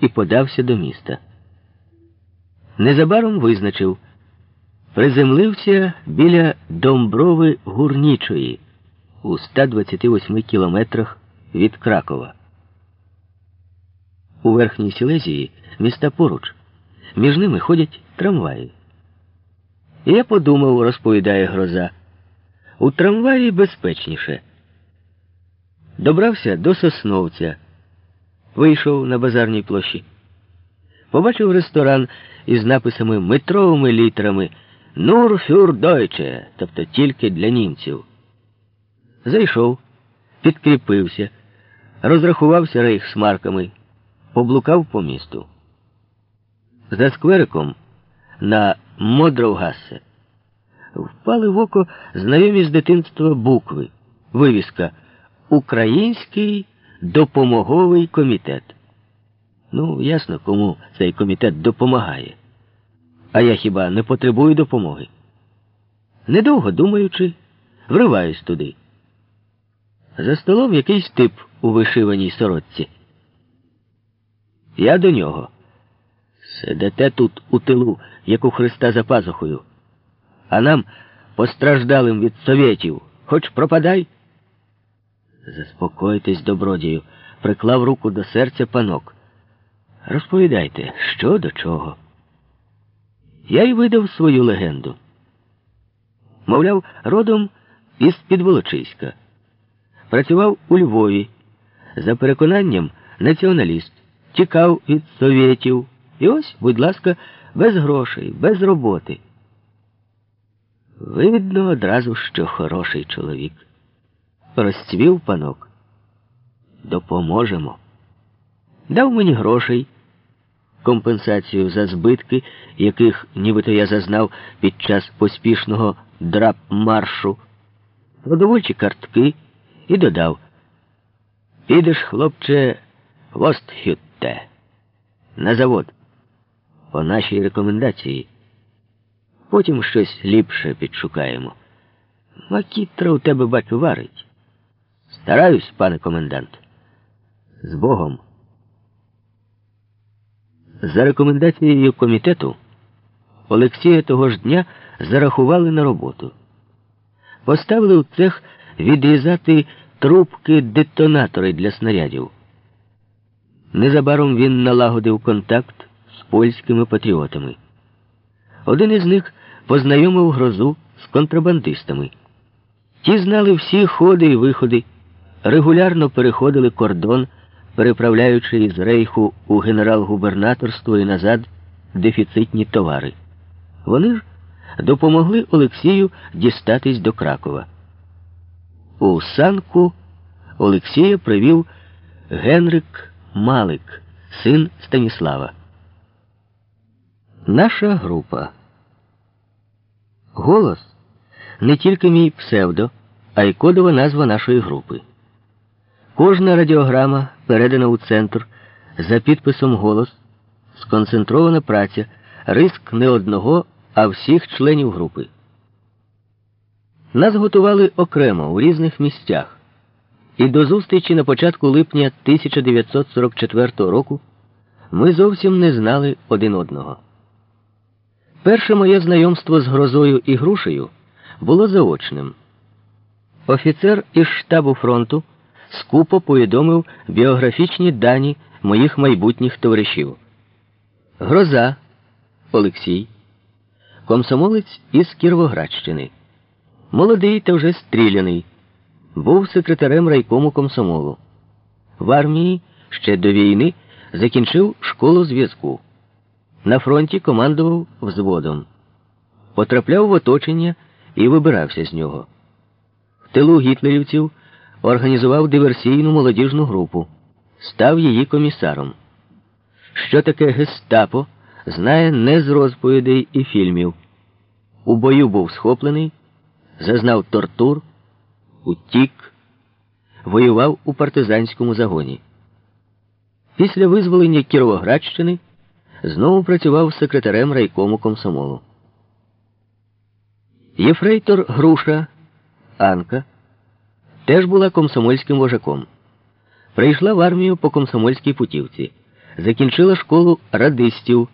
і подався до міста. Незабаром визначив, приземлився біля Домброви Гурнічої у 128 кілометрах від Кракова. У Верхній Сілезії міста поруч. Між ними ходять трамваї. Я подумав, розповідає гроза, у трамваї безпечніше. Добрався до Сосновця, вийшов на базарній площі. Побачив ресторан із написами метровими літерами Нур фюр Дойче, тобто тільки для німців. Зайшов, підкріпився, розрахувався рейхсмарками, поблукав по місту. За сквериком на Модровгассе впали в око знайомі з дитинства букви, вивіска Український допомоговий комітет. Ну, ясно, кому цей комітет допомагає. А я хіба не потребую допомоги? Недовго думаючи, вриваюсь туди. За столом якийсь тип у вишиваній сорочці. Я до нього. Сидите тут у тилу, як у Христа за пазухою. А нам, постраждалим від совєтів, хоч пропадай. Заспокойтесь, добродію, приклав руку до серця панок. Розповідайте, що до чого. Я й видав свою легенду. Мовляв, родом із Підволочиська. Працював у Львові. За переконанням націоналіст, тікав від совєтів. І ось, будь ласка, без грошей, без роботи. Видно одразу, що хороший чоловік. Розцвів панок. Допоможемо. Дав мені грошей, компенсацію за збитки, яких нібито я зазнав під час поспішного драп-маршу, продовольчі картки і додав. Підеш, хлопче, в Остхютте, на завод, по нашій рекомендації. Потім щось ліпше підшукаємо. Макітра у тебе, бачу, варить. Стараюсь, пане комендант. З Богом. За рекомендацією комітету Олексія того ж дня зарахували на роботу. Поставили в цех відрізати трубки детонатори для снарядів. Незабаром він налагодив контакт з польськими патріотами. Один із них познайомив грозу з контрабандистами. Ті знали всі ходи і виходи, регулярно переходили кордон, переправляючи із рейху у генерал-губернаторство і назад дефіцитні товари. Вони ж допомогли Олексію дістатись до Кракова. У санку Олексія привів Генрик Малик, син Станіслава. Наша група. Голос не тільки мій псевдо, а й кодова назва нашої групи. Кожна радіограма передана у центр за підписом голос, сконцентрована праця, риск не одного, а всіх членів групи. Нас готували окремо у різних місцях. І до зустрічі на початку липня 1944 року ми зовсім не знали один одного. Перше моє знайомство з грозою і грушею було заочним. Офіцер із штабу фронту скупо повідомив біографічні дані моїх майбутніх товаришів. Гроза Олексій, комсомолець із Кіровоградщини, молодий та вже стріляний, був секретарем райкому комсомолу. В армії ще до війни закінчив школу зв'язку. На фронті командував взводом, потрапляв в оточення і вибирався з нього. В тилу гітлерівців організував диверсійну молодіжну групу, став її комісаром. Що таке гестапо, знає не з розповідей і фільмів. У бою був схоплений, зазнав тортур, утік, воював у партизанському загоні. Після визволення Кіровоградщини знову працював секретарем райкому комсомолу. Єфрейтор Груша Анка теж була комсомольським вожаком. Прийшла в армію по комсомольській путівці. закінчила школу радистів